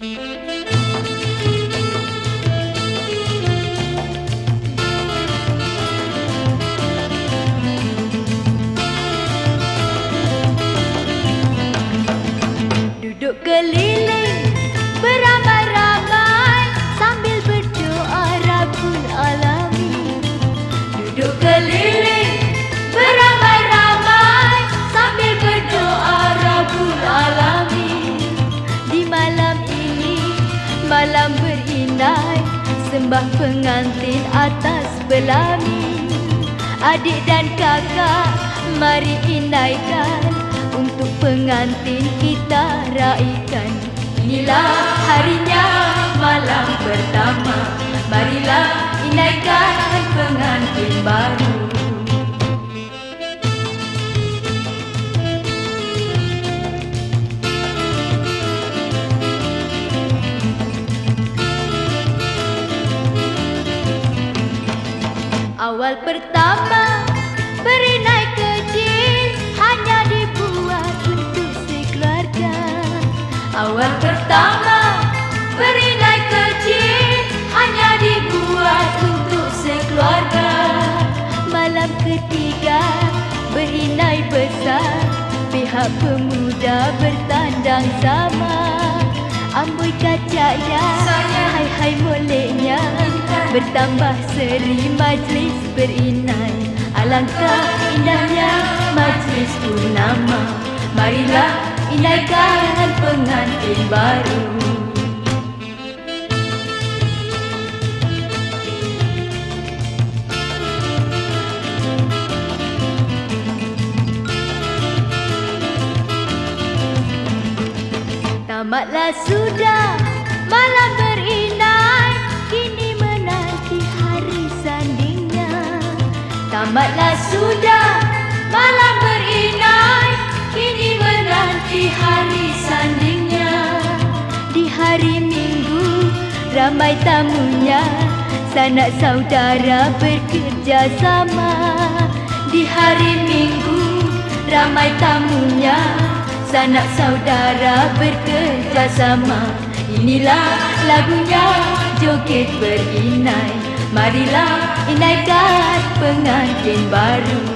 Mm-hmm. Malam berinai sembah pengantin atas belami. Adik dan kakak mari inaikan untuk pengantin kita raikan Inilah harinya Awal pertama berinai kecil hanya dibuat untuk sekeluarga. Awal pertama berinai kecil hanya dibuat untuk sekeluarga. Malam ketiga berinai besar pihak pemuda bertandang sama. Amboi kacanya, hai hai moleknya Bertambah seri majlis berinai. Alangkah indahnya majlis purnama Marilah inaikan pengantin baru. Tamatlah sudah malam berinai Tamatlah sudah malam berinai Kini menanti hari sandingnya Di hari minggu ramai tamunya Sanak saudara bekerja sama. Di hari minggu ramai tamunya Sanak saudara bekerja sama. Inilah lagunya joget berinai. Marilah inaikan pengantin baru